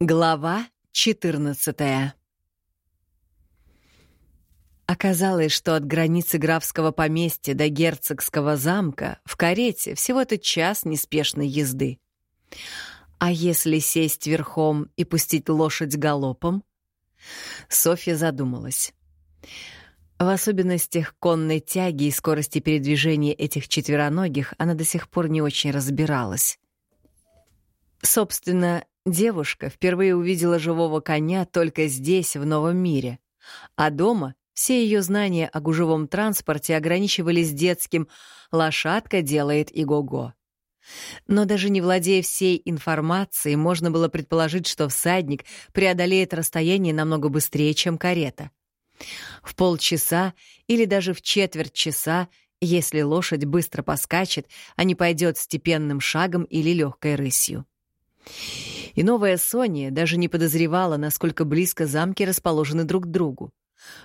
Глава 14 Оказалось, что от границы графского поместья до герцогского замка в карете всего-то час неспешной езды. А если сесть верхом и пустить лошадь галопом? Софья задумалась. В особенностях конной тяги и скорости передвижения этих четвероногих она до сих пор не очень разбиралась. Собственно, девушка впервые увидела живого коня только здесь, в новом мире, а дома все ее знания о гужевом транспорте ограничивались детским «лошадка делает иго-го». Но даже не владея всей информацией, можно было предположить, что всадник преодолеет расстояние намного быстрее, чем карета. В полчаса или даже в четверть часа, если лошадь быстро поскачет, а не пойдет степенным шагом или легкой рысью. И новая Соня даже не подозревала, насколько близко замки расположены друг к другу.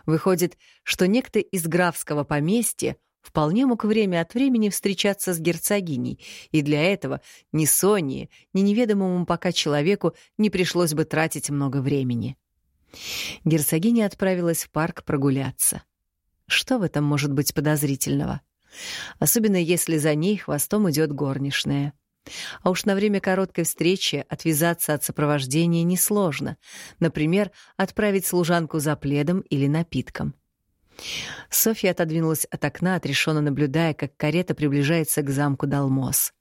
Выходит, что некто из графского поместья вполне мог время от времени встречаться с герцогиней, и для этого ни Соне, ни неведомому пока человеку не пришлось бы тратить много времени. Герцогиня отправилась в парк прогуляться. Что в этом может быть подозрительного? Особенно если за ней хвостом идет горничная. А уж на время короткой встречи отвязаться от сопровождения несложно. Например, отправить служанку за пледом или напитком. Софья отодвинулась от окна, отрешенно наблюдая, как карета приближается к замку Далмос.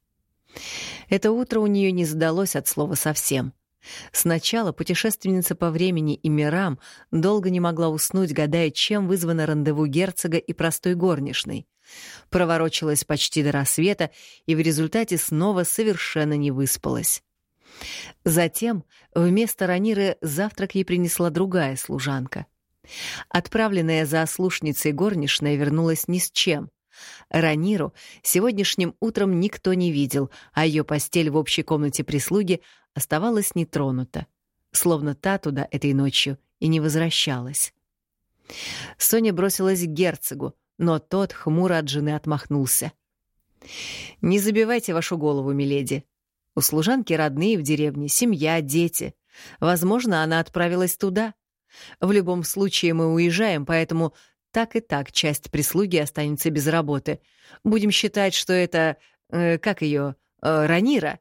Это утро у нее не задалось от слова совсем. Сначала путешественница по времени и мирам долго не могла уснуть, гадая, чем вызвано рандеву герцога и простой горничной — Проворочилась почти до рассвета и в результате снова совершенно не выспалась. Затем вместо Раниры завтрак ей принесла другая служанка. Отправленная за ослушницей горничная вернулась ни с чем. Раниру сегодняшним утром никто не видел, а ее постель в общей комнате прислуги оставалась нетронута, словно та туда этой ночью и не возвращалась. Соня бросилась к герцогу, но тот хмуро от жены отмахнулся. «Не забивайте вашу голову, миледи. У служанки родные в деревне, семья, дети. Возможно, она отправилась туда. В любом случае мы уезжаем, поэтому так и так часть прислуги останется без работы. Будем считать, что это... Э, как ее? Э, Ранира?»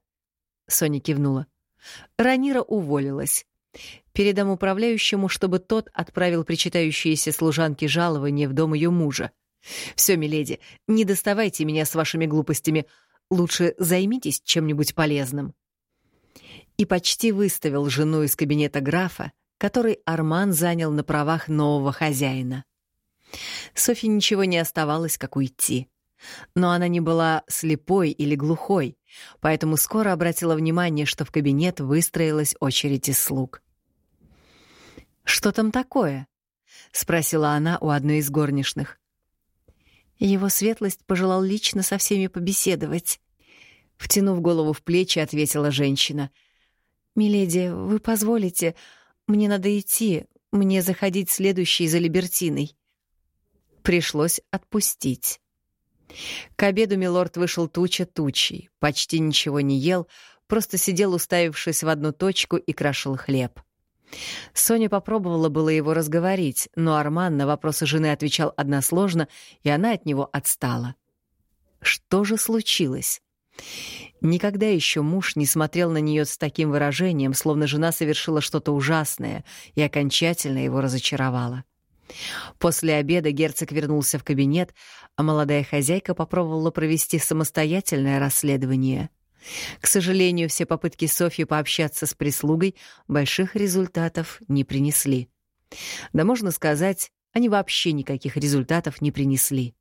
Соня кивнула. Ранира уволилась. Передам управляющему, чтобы тот отправил причитающиеся служанке жалование в дом ее мужа. Все, миледи, не доставайте меня с вашими глупостями. Лучше займитесь чем-нибудь полезным. И почти выставил жену из кабинета графа, который Арман занял на правах нового хозяина. Софье ничего не оставалось, как уйти. Но она не была слепой или глухой, поэтому скоро обратила внимание, что в кабинет выстроилась очередь из слуг. «Что там такое?» — спросила она у одной из горничных. Его светлость пожелал лично со всеми побеседовать. Втянув голову в плечи, ответила женщина. «Миледи, вы позволите? Мне надо идти. Мне заходить следующей за Либертиной». Пришлось отпустить. К обеду милорд вышел туча тучей, почти ничего не ел, просто сидел, уставившись в одну точку и крошил хлеб. Соня попробовала было его разговорить, но Арман на вопросы жены отвечал односложно, и она от него отстала. Что же случилось? Никогда еще муж не смотрел на нее с таким выражением, словно жена совершила что-то ужасное и окончательно его разочаровала. После обеда герцог вернулся в кабинет, а молодая хозяйка попробовала провести самостоятельное расследование — к сожалению, все попытки Софьи пообщаться с прислугой больших результатов не принесли. Да можно сказать, они вообще никаких результатов не принесли.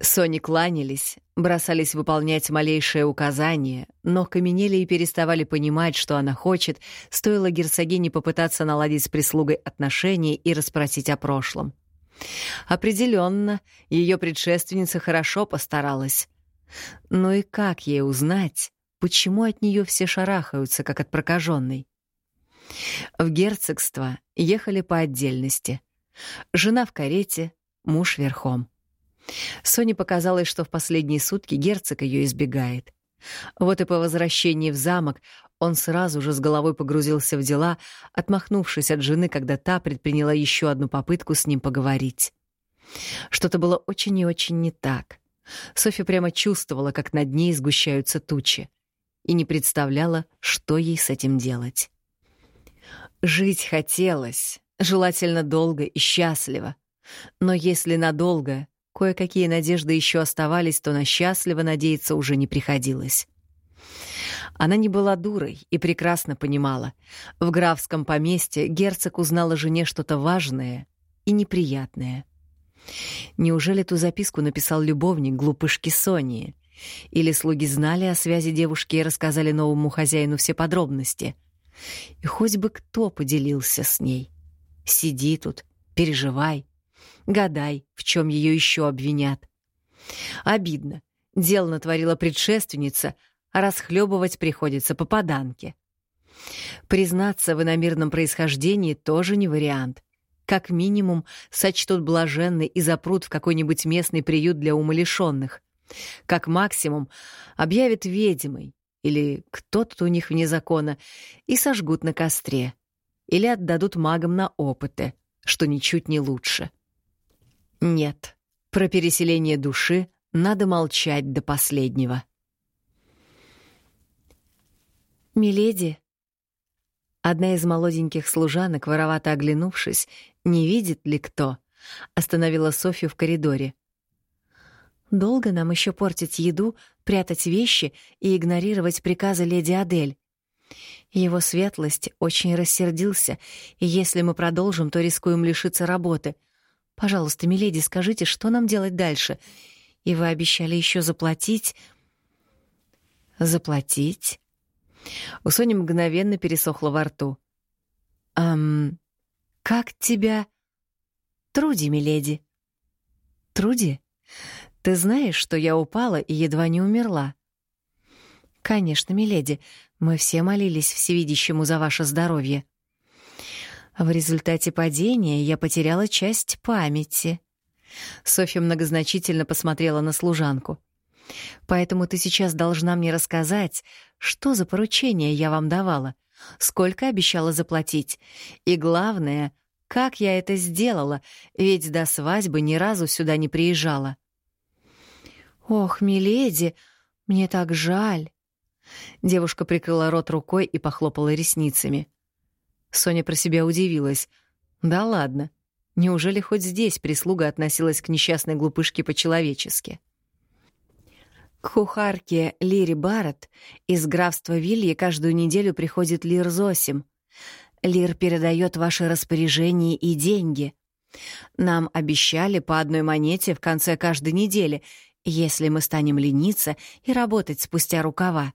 Сони кланялись, бросались выполнять малейшее указание, но каменели и переставали понимать, что она хочет, стоило герцогине попытаться наладить с прислугой отношения и расспросить о прошлом. Определенно, ее предшественница хорошо постаралась. Ну и как ей узнать, почему от нее все шарахаются, как от прокаженной? В герцогство ехали по отдельности. Жена в карете, муж верхом. Соне показалось, что в последние сутки герцог ее избегает. Вот и по возвращении в замок Он сразу же с головой погрузился в дела, отмахнувшись от жены, когда та предприняла еще одну попытку с ним поговорить. Что-то было очень и очень не так. Софья прямо чувствовала, как над ней сгущаются тучи, и не представляла, что ей с этим делать. Жить хотелось, желательно долго и счастливо. Но если надолго кое-какие надежды еще оставались, то на счастливо надеяться уже не приходилось. Она не была дурой и прекрасно понимала. В графском поместье герцог узнал о жене что-то важное и неприятное. Неужели ту записку написал любовник глупышки Сонии? Или слуги знали о связи девушки и рассказали новому хозяину все подробности? И хоть бы кто поделился с ней. Сиди тут, переживай, гадай, в чем ее еще обвинят. Обидно. Дел натворила предшественница, а расхлебывать приходится попаданке. Признаться в иномирном происхождении тоже не вариант. Как минимум, сочтут блаженны и запрут в какой-нибудь местный приют для умалишенных. Как максимум, объявят ведьмой или кто-то у них вне закона и сожгут на костре. Или отдадут магам на опыты, что ничуть не лучше. Нет, про переселение души надо молчать до последнего. «Миледи?» Одна из молоденьких служанок, воровато оглянувшись, не видит ли кто, остановила Софью в коридоре. «Долго нам еще портить еду, прятать вещи и игнорировать приказы леди Адель?» Его светлость очень рассердился, и если мы продолжим, то рискуем лишиться работы. Пожалуйста, миледи, скажите, что нам делать дальше? И вы обещали еще заплатить... Заплатить? У Сони мгновенно пересохло во рту. «Эм, как тебя...» «Труди, миледи». «Труди? Ты знаешь, что я упала и едва не умерла?» «Конечно, миледи. Мы все молились всевидящему за ваше здоровье». В результате падения я потеряла часть памяти. Софья многозначительно посмотрела на служанку. Поэтому ты сейчас должна мне рассказать, что за поручение я вам давала, сколько обещала заплатить, и главное, как я это сделала, ведь до свадьбы ни разу сюда не приезжала. Ох, миледи, мне так жаль. Девушка прикрыла рот рукой и похлопала ресницами. Соня про себя удивилась. Да ладно. Неужели хоть здесь прислуга относилась к несчастной глупышке по-человечески? К кухарке Лире Барретт из графства Вильи каждую неделю приходит Лир Зосим. Лир передает ваши распоряжения и деньги. Нам обещали по одной монете в конце каждой недели, если мы станем лениться и работать спустя рукава.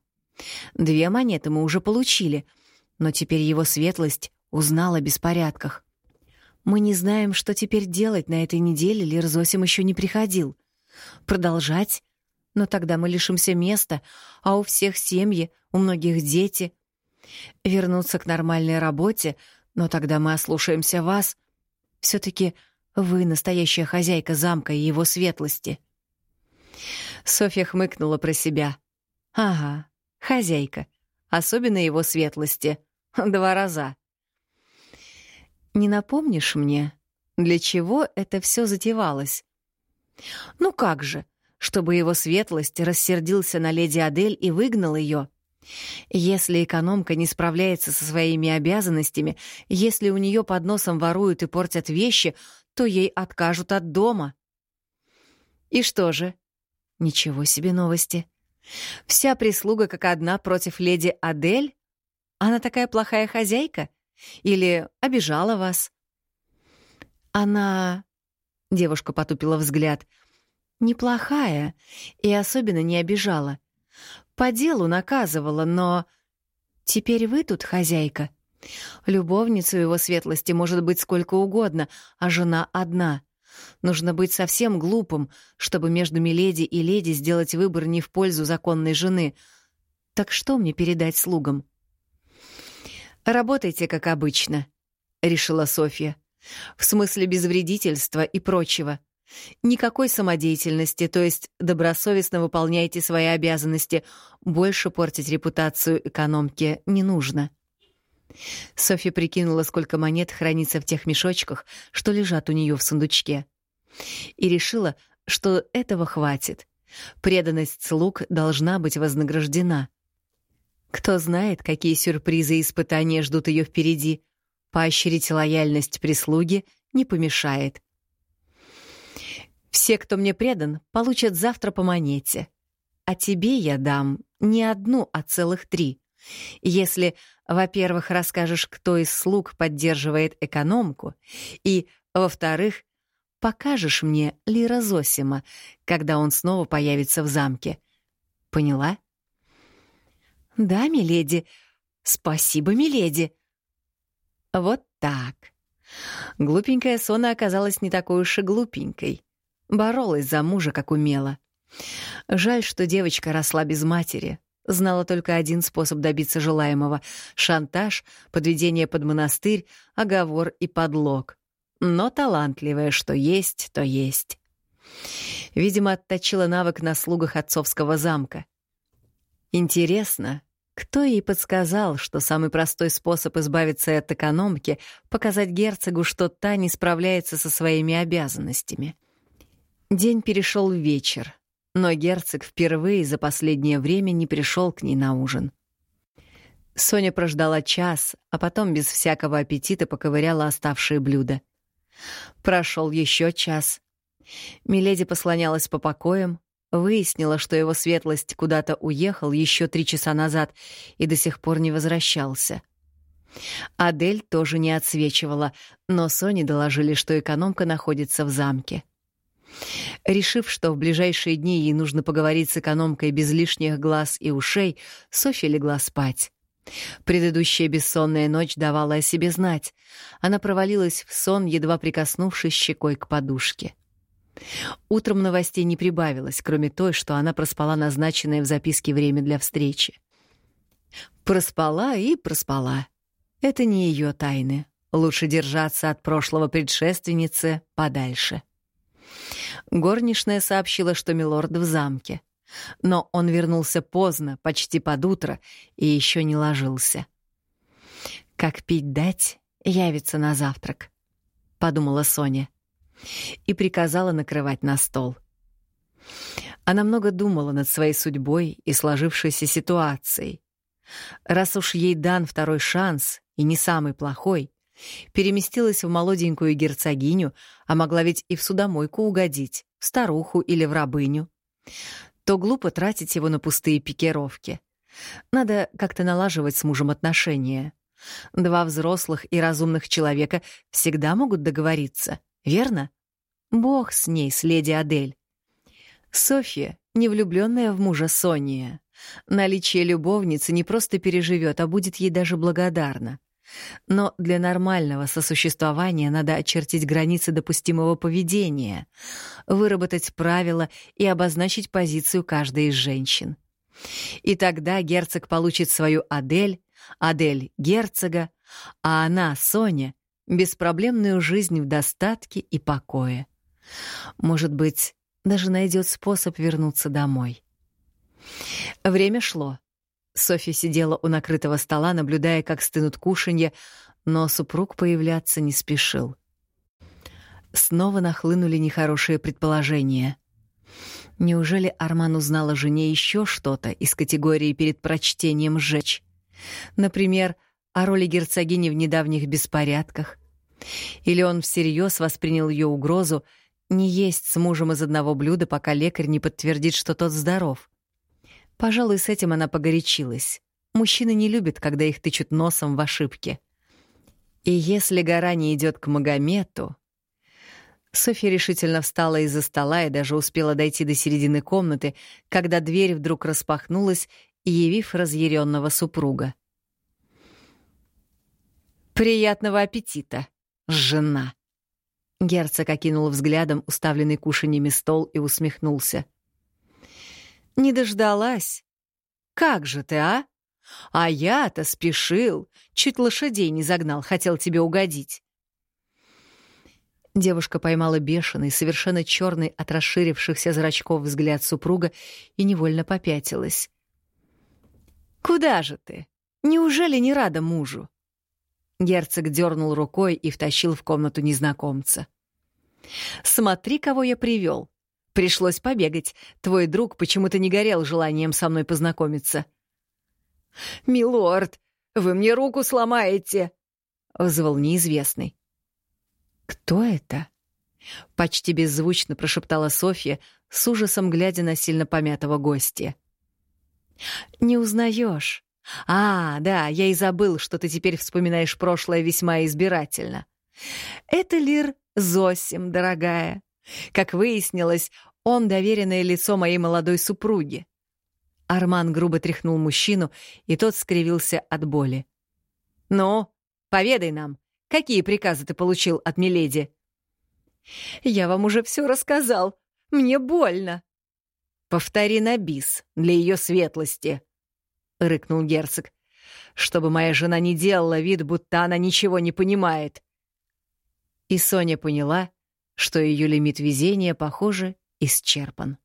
Две монеты мы уже получили, но теперь его светлость узнала о беспорядках. Мы не знаем, что теперь делать на этой неделе, Лир Зосим еще не приходил. Продолжать но тогда мы лишимся места, а у всех семьи, у многих дети. Вернуться к нормальной работе, но тогда мы ослушаемся вас. все таки вы настоящая хозяйка замка и его светлости. Софья хмыкнула про себя. Ага, хозяйка. Особенно его светлости. Два раза. Не напомнишь мне, для чего это все затевалось? Ну как же, чтобы его светлость рассердился на леди Адель и выгнал ее. Если экономка не справляется со своими обязанностями, если у нее под носом воруют и портят вещи, то ей откажут от дома. И что же? Ничего себе новости. Вся прислуга как одна против леди Адель? Она такая плохая хозяйка? Или обижала вас? Она... Девушка потупила взгляд — неплохая и особенно не обижала. По делу наказывала, но... Теперь вы тут хозяйка. Любовницу его светлости может быть сколько угодно, а жена одна. Нужно быть совсем глупым, чтобы между миледи и леди сделать выбор не в пользу законной жены. Так что мне передать слугам? «Работайте, как обычно», — решила Софья. «В смысле без вредительства и прочего. Никакой самодеятельности, то есть добросовестно выполняйте свои обязанности. Больше портить репутацию экономки не нужно. Софья прикинула, сколько монет хранится в тех мешочках, что лежат у нее в сундучке. И решила, что этого хватит. Преданность слуг должна быть вознаграждена. Кто знает, какие сюрпризы и испытания ждут ее впереди. Поощрить лояльность прислуги не помешает. Все, кто мне предан, получат завтра по монете. А тебе я дам не одну, а целых три. Если, во-первых, расскажешь, кто из слуг поддерживает экономку, и, во-вторых, покажешь мне Лира Зосима, когда он снова появится в замке. Поняла? Да, миледи. Спасибо, миледи. Вот так. Глупенькая Сона оказалась не такой уж и глупенькой. Боролась за мужа, как умела. Жаль, что девочка росла без матери. Знала только один способ добиться желаемого — шантаж, подведение под монастырь, оговор и подлог. Но талантливая, что есть, то есть. Видимо, отточила навык на слугах отцовского замка. Интересно, кто ей подсказал, что самый простой способ избавиться от экономки — показать герцогу, что та не справляется со своими обязанностями — День перешел в вечер, но герцог впервые за последнее время не пришел к ней на ужин. Соня прождала час, а потом без всякого аппетита поковыряла оставшие блюда. Прошел еще час. Миледи послонялась по покоям, выяснила, что его светлость куда-то уехал еще три часа назад и до сих пор не возвращался. Адель тоже не отсвечивала, но Соне доложили, что экономка находится в замке. Решив, что в ближайшие дни ей нужно поговорить с экономкой без лишних глаз и ушей, Софья легла спать. Предыдущая бессонная ночь давала о себе знать. Она провалилась в сон, едва прикоснувшись щекой к подушке. Утром новостей не прибавилось, кроме той, что она проспала назначенное в записке время для встречи. Проспала и проспала. Это не ее тайны. Лучше держаться от прошлого предшественницы подальше. Горничная сообщила, что милорд в замке. Но он вернулся поздно, почти под утро, и еще не ложился. «Как пить дать, явится на завтрак», — подумала Соня. И приказала накрывать на стол. Она много думала над своей судьбой и сложившейся ситуацией. Раз уж ей дан второй шанс, и не самый плохой, Переместилась в молоденькую герцогиню, а могла ведь и в судомойку угодить, в старуху или в рабыню. То глупо тратить его на пустые пикировки. Надо как-то налаживать с мужем отношения. Два взрослых и разумных человека всегда могут договориться, верно? Бог с ней, с леди Адель. Софья, не влюбленная в мужа Сония, наличие любовницы не просто переживет, а будет ей даже благодарна. Но для нормального сосуществования надо очертить границы допустимого поведения, выработать правила и обозначить позицию каждой из женщин. И тогда герцог получит свою Адель, Адель — герцога, а она, Соня, беспроблемную жизнь в достатке и покое. Может быть, даже найдет способ вернуться домой. Время шло. Софья сидела у накрытого стола, наблюдая, как стынут кушанье, но супруг появляться не спешил. Снова нахлынули нехорошие предположения. Неужели Арман узнал о жене еще что-то из категории перед прочтением «сжечь»? Например, о роли герцогини в недавних беспорядках? Или он всерьез воспринял ее угрозу не есть с мужем из одного блюда, пока лекарь не подтвердит, что тот здоров? Пожалуй, с этим она погорячилась. Мужчины не любят, когда их тычут носом в ошибки. И если гора не идет к Магомету... Софья решительно встала из-за стола и даже успела дойти до середины комнаты, когда дверь вдруг распахнулась, явив разъяренного супруга. «Приятного аппетита, жена!» Герцог окинул взглядом уставленный кушаньями стол и усмехнулся. Не дождалась. Как же ты, а? А я-то спешил, чуть лошадей не загнал, хотел тебе угодить. Девушка поймала бешеный, совершенно черный от расширившихся зрачков взгляд супруга и невольно попятилась. «Куда же ты? Неужели не рада мужу?» Герцог дернул рукой и втащил в комнату незнакомца. «Смотри, кого я привел. Пришлось побегать. Твой друг почему-то не горел желанием со мной познакомиться». «Милорд, вы мне руку сломаете!» — вызвал неизвестный. «Кто это?» — почти беззвучно прошептала Софья, с ужасом глядя на сильно помятого гостя. «Не узнаешь. А, да, я и забыл, что ты теперь вспоминаешь прошлое весьма избирательно. Это Лир Зосим, дорогая. Как выяснилось, он доверенное лицо моей молодой супруги. Арман грубо тряхнул мужчину, и тот скривился от боли. «Ну, поведай нам, какие приказы ты получил от Миледи?» «Я вам уже все рассказал. Мне больно». «Повтори на бис для ее светлости», — рыкнул герцог, «чтобы моя жена не делала вид, будто она ничего не понимает». И Соня поняла, что ее лимит везения, похоже, исчерпан.